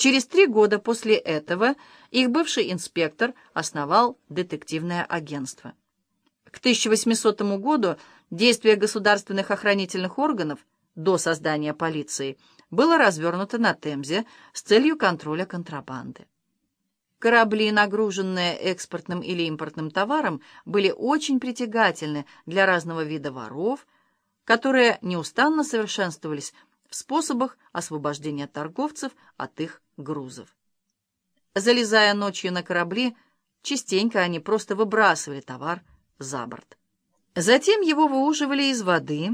Через три года после этого их бывший инспектор основал детективное агентство. К 1800 году действие государственных охранительных органов до создания полиции было развернуто на Темзе с целью контроля контрабанды. Корабли, нагруженные экспортным или импортным товаром, были очень притягательны для разного вида воров, которые неустанно совершенствовались в способах освобождения торговцев от их грузов. Залезая ночью на корабли, частенько они просто выбрасывали товар за борт. Затем его выуживали из воды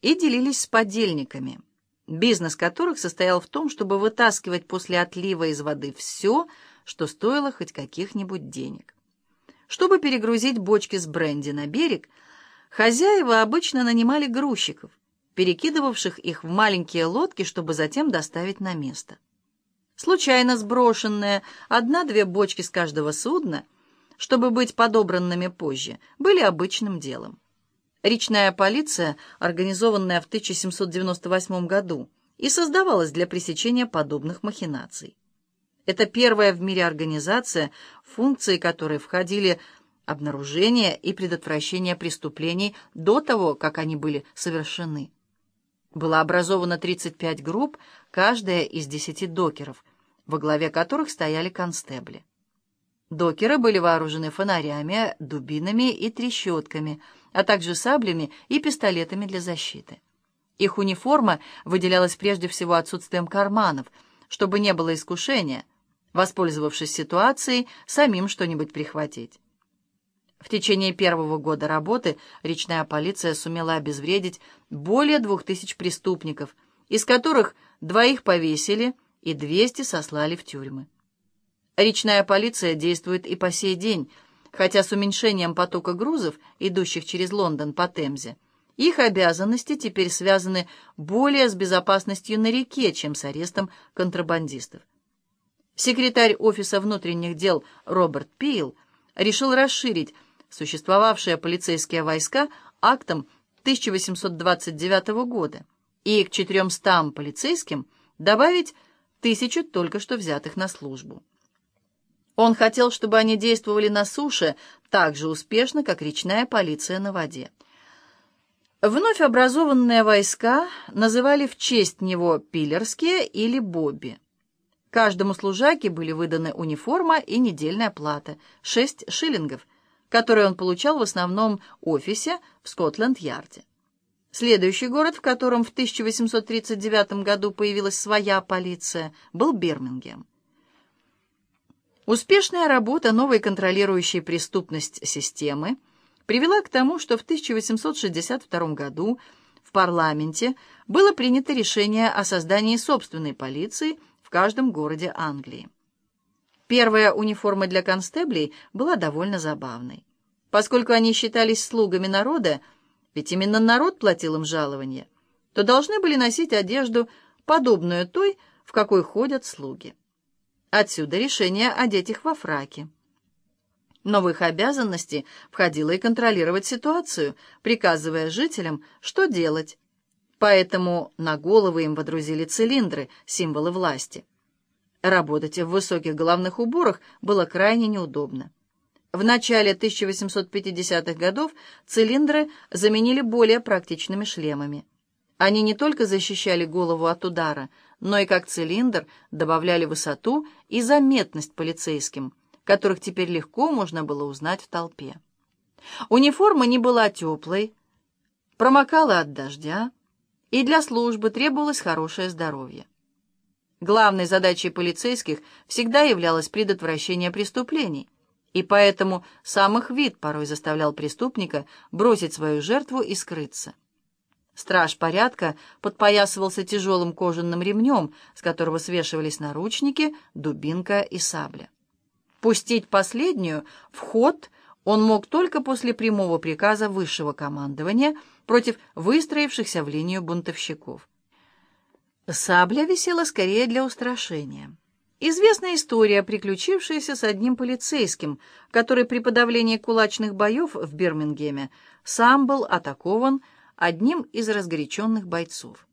и делились с подельниками, бизнес которых состоял в том, чтобы вытаскивать после отлива из воды все, что стоило хоть каких-нибудь денег. Чтобы перегрузить бочки с бренди на берег, хозяева обычно нанимали грузчиков, перекидывавших их в маленькие лодки, чтобы затем доставить на место. Случайно сброшенные одна-две бочки с каждого судна, чтобы быть подобранными позже, были обычным делом. Речная полиция, организованная в 1798 году, и создавалась для пресечения подобных махинаций. Это первая в мире организация, функции которой входили обнаружение и предотвращение преступлений до того, как они были совершены. Было образовано 35 групп, каждая из 10 докеров, во главе которых стояли констебли. Докеры были вооружены фонарями, дубинами и трещотками, а также саблями и пистолетами для защиты. Их униформа выделялась прежде всего отсутствием карманов, чтобы не было искушения, воспользовавшись ситуацией, самим что-нибудь прихватить. В течение первого года работы речная полиция сумела обезвредить более двух тысяч преступников, из которых двоих повесили и 200 сослали в тюрьмы. Речная полиция действует и по сей день, хотя с уменьшением потока грузов, идущих через Лондон по Темзе, их обязанности теперь связаны более с безопасностью на реке, чем с арестом контрабандистов. Секретарь Офиса внутренних дел Роберт Пил решил расширить существовавшие полицейские войска актом 1829 года и к 400 полицейским добавить тысячу только что взятых на службу. Он хотел, чтобы они действовали на суше так же успешно, как речная полиция на воде. Вновь образованные войска называли в честь него пилерские или бобби. Каждому служаке были выданы униформа и недельная плата – 6 шиллингов – который он получал в основном офисе в Скотленд-Ярде. Следующий город, в котором в 1839 году появилась своя полиция, был Бирмингем. Успешная работа новой контролирующей преступность системы привела к тому, что в 1862 году в парламенте было принято решение о создании собственной полиции в каждом городе Англии. Первая униформа для констеблей была довольно забавной. Поскольку они считались слугами народа, ведь именно народ платил им жалование, то должны были носить одежду, подобную той, в какой ходят слуги. Отсюда решение одеть их во фраки. Но в их обязанности входило и контролировать ситуацию, приказывая жителям, что делать. Поэтому на головы им водрузили цилиндры, символы власти. Работать в высоких головных уборах было крайне неудобно. В начале 1850-х годов цилиндры заменили более практичными шлемами. Они не только защищали голову от удара, но и как цилиндр добавляли высоту и заметность полицейским, которых теперь легко можно было узнать в толпе. Униформа не была теплой, промокала от дождя, и для службы требовалось хорошее здоровье. Главной задачей полицейских всегда являлось предотвращение преступлений, и поэтому сам их вид порой заставлял преступника бросить свою жертву и скрыться. Страж порядка подпоясывался тяжелым кожаным ремнем, с которого свешивались наручники, дубинка и сабля. Пустить последнюю в ход он мог только после прямого приказа высшего командования против выстроившихся в линию бунтовщиков. Сабля висела скорее для устрашения. Известна история, приключившаяся с одним полицейским, который при подавлении кулачных боев в Бирмингеме сам был атакован одним из разгоряченных бойцов.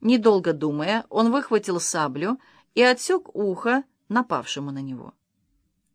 Недолго думая, он выхватил саблю и отсек ухо напавшему на него.